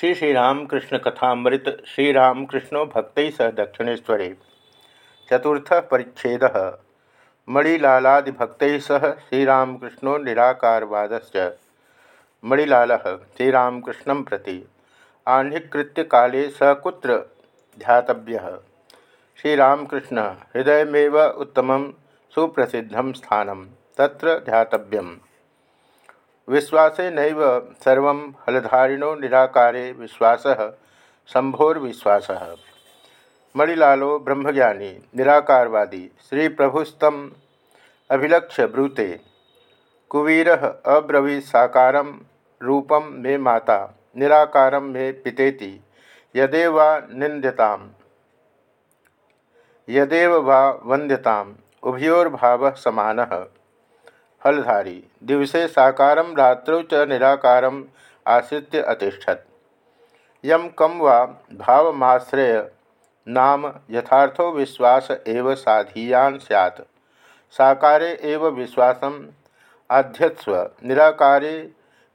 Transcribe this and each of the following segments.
श्री श्रीरामकृष्ण कथामृत, श्री श्रीरामकृष्णो भक्त सह दक्षिणेश्वरे। चतुर्थ परिच्छेद। मणिलालादिभक्त सह श्रीरामकृष्णो निराकारवाद मणिलाल श्रीरामकृष्ण प्रति। आह्निकृत्य काले स कुत्र? ध्यातव्य। श्रीरामकृष्ण हृदयमेव उत्तम सुप्रसिद्ध स्थान त्र ध्यातव्यम्। विश्वासे नैव सर्व फलधारिणो निराकारे विश्वास शंभोर्विश्वास मणिलालो ब्रह्मज्ञानी, निराकारवादी श्री प्रभुस्तम अभिलक्ष्य ब्रूते। कुवीर अब्रवी साकार रूपम मे माता, निराकार मे पितेति, यदेव निंद्यता यदेव वा वंद्यता उभयोर्भाव सामनः। फलधारी। दिवसे साकार, रात्रौ च निराकार आश्रित अतिषत यम कम वा भावमाश्रय, नाम यथार्थो विश्वास एव साधीयान सैत् साकारे एव विश्वास आध्यत्स्व निराकारे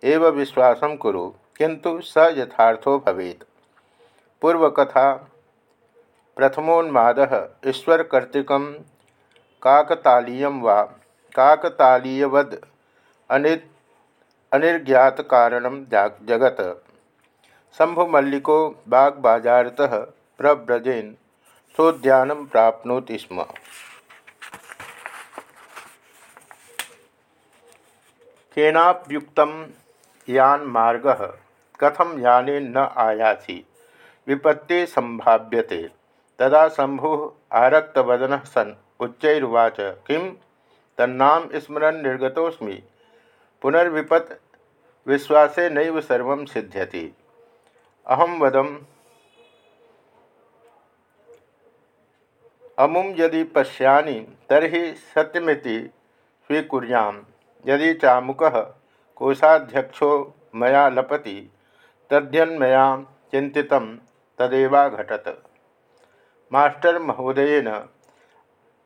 एव विश्वास कुरु किंतु स यथार्थो भवेत्। पूर्वकथा, प्रथमोन्माद, ईश्वरकर्तृक काकतालीय वा काकतालीयवद अनित अनिर्ज्ञात कारण जगत। शंभुमल्लिको बागबाजारत प्रव्रजेन सोद्यान प्राप्नोति स्म। केनाप्युक्त यान मार्ग कथम याने न आयासी, विपत्ति संभाव्यते तदा शंभु आरक्तवदन सन, उच्चैर्वाच, किम? तन्नाम स्मरण निर्गतोस्मि पुनर्विपत विश्वासे नैव सर्व सिद्ध्यति। अहम वदम अमुम यदि पश्यानि तर्हि सत्यमिति स्वीकुर्याम। यदि चामुक कोशाध्यक्षो मया लपति, तद्यन्मया चिंतित तदेवा घटत। मास्टर महोदयन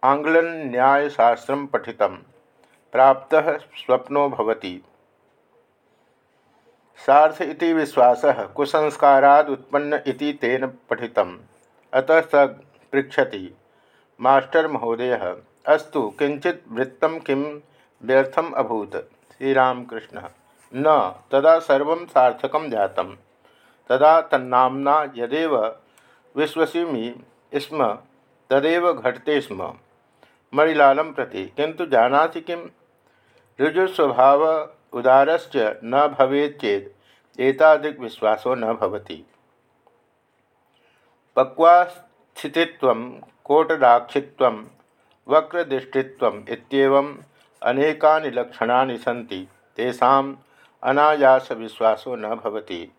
आंग्लन न्यायशास्त्र पठित प्राप्त स्वप्नो भवति। सार्थ इति विश्वास, कुसंस्काराद उत्पन्न इति तेन पठित अतः स पृछति मास्टर महोदय, अस्तु किंचित वृत्त किं व्यर्थम अभूत? श्रीरामकृष्ण। न, तदा सर्व सार्थक जात तदा तन्नामना यदेव विश्वसिमी स्म, तदेव घटते स्म। मणिलाल प्रति। किंतु जानाति किम ऋजुस्वभाव उदारश्च न भवेत् चेत एतादृक् विश्वासो न भवति। पक्वास्थितित्वं, कोटदाक्षित्वं, वक्रदृष्टित्वम् इत्येवम् अनेकानि लक्षणानि सन्ति। तेषाम् अनायास विश्वासो न भवति।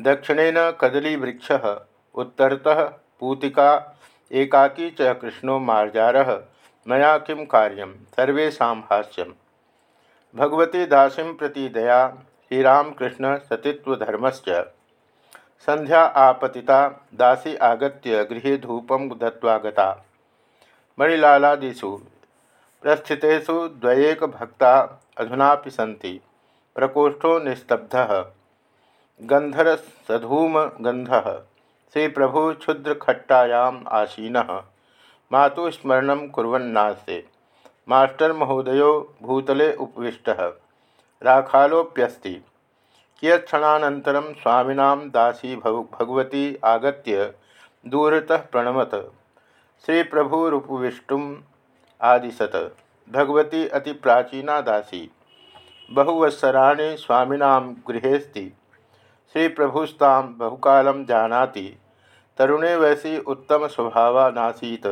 दक्षिणेन कदलीवृक्षः, उत्तरतः पूतिका, एकाकी च कृष्णो मार्जारः मया किं कार्यम सर्वेशा हास्यम। भगवती दासी प्रति दया, श्रीरामकृष्ण सतीत्वधर्मस्य संध्या आपतिता, दासी आगत गृह धूपम दत्वा गता। मणिलालादिषु, प्रस्थितेषु द्वयेक भक्ता अधुना सी प्रकोष्ठो निस्तब्ध। गंधरसधूम गंध श्री प्रभु क्षुद्रखट्टायाम आसीनः। मातुस्मरण कुरन्नास्ते मास्टर महोदय भूतले उपविष्ट। राखालोप्यस्ति। कियत्क्षणानन्तरं स्वामीना दासी भगवती आगत दूरतः प्रणमत। श्री प्रभुरुपविष्टुम आदिशत। भगवती अति प्राचीना दासी। बहुवत्सराणि स्वामीना गृहेस्ति श्री प्रभुस्ता बहुकाल जानाति। तरुणे वैसी उत्तम स्वभावा नासीत।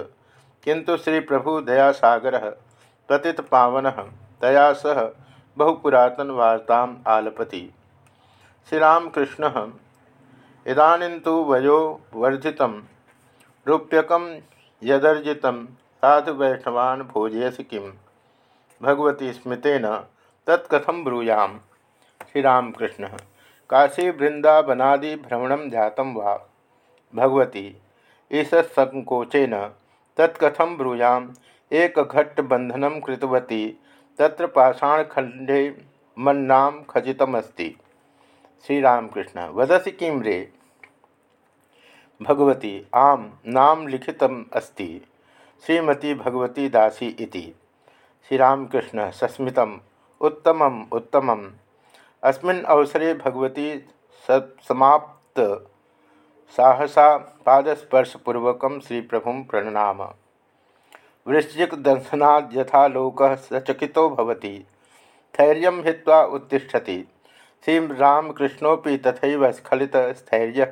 किंतु श्री प्रभु दया सागर पतित पावन तया सह बहुपुरातन वार्ता आलपति। श्रीरामकृष्ण, इदानीं तो वयो वर्धित रूप्यक यदर्जित, साधु वैष्णवान् भोजयसी किं? भगवती स्मृतेन तत्कथम ब्रूयाम। श्रीरामकृष्ण, काशी वृंदावनादि भ्रमण जातम वा? भगवती तत्कथम ब्रूयाम। एक घट्ट बंधन कृतवती, तत्र पाषाणखंडे मन्नाम खचितमस्ति। श्रीरामकृष्ण, वदसी किं रे? भगवती, आम, नाम लिखित अस्ति। श्रीमती भगवती दासी इति। श्रीरामकृष्ण सस्मित उत्तम उत्तम अस्मिन् अवसरे भगवती समाप्त साहसा पादस्पर्शपूर्वक श्री प्रभु प्रणनाम वृश्चिक लोक सचकितो भवति। धैर्य हित्वा उत्तिष्ठति। श्रीरामकृष्णोपि तथा स्खलित स्थैर्य।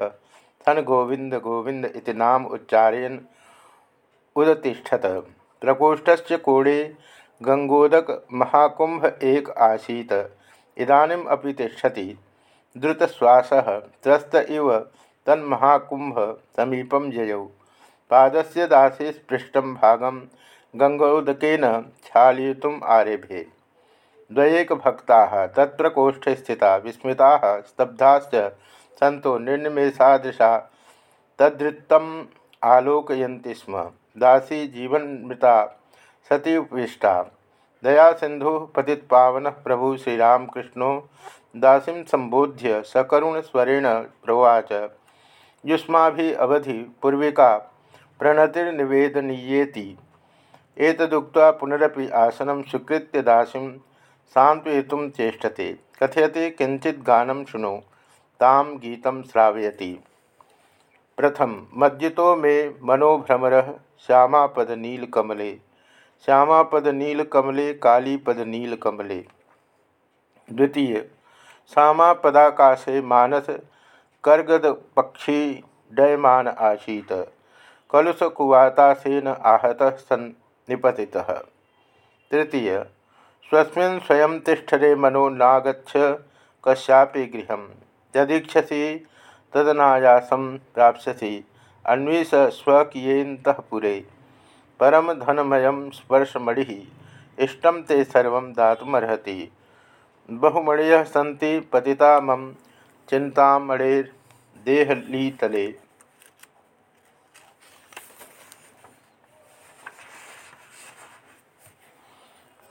सन गोविंद गोविंद नाम उच्चारयन उदतिष्ठत। प्रकोष्ठ कोणे गंगोदक महाकुंभ एक आसीत। इदानीम तिष्ठति। द्रुतश्वास, त्रस्त इव तन्महाकुंभ समीपम जयौ। पादस्य दासे स्पृष्ट भागम गंगोदकेन क्षालयितुम् आरेभे। द्वयेक भक्ता तत्प्रकोष्ठे स्थिता, विस्मृता, स्तब्धाश्च सन्तो निर्निमेषादृशा तद्वृत्तम् आलोकयन्ति स्म। दासी जीवनमृता सती उपविष्टा दया सिंधु पतित पावन प्रभु श्रीरामकृष्णो दासी संबोध्य सकरुण स्वरेण प्रवाच। युष्मा अवधि पूर्विका प्रणतिर्निवेदनीयेति। एतदुक्त पुनरपि आसनं स्वीकृत्य दासीं सान्त्वयितुं चेष्टते। कथयति किंचित गानं शृणु ताम गीतं श्रावयति। प्रथम, मज्जितो मे मनोभ्रमर श्यामापद नीलकमले श्यामापद कालीपद नीलकमले द्वितीय श्यामापदाकाशे मानस कर्गद पक्षी डयमान आसीत कलुषकुवातासेन आहत सन् निपति तृतीय, स्वस्मिन् स्वयं तिष्ठरे मनो नागछ कस्यापि गृह यदीक्षसी तदनायासं प्राप्स्यसि। अन्वेष स्वकीयेन्तपुरे परम धनमय स्पर्शमणि। इष्ट ते सर्व दातुमर्हति। बहुमणय सी पतिता मम चिंतामणेर्देहलीतले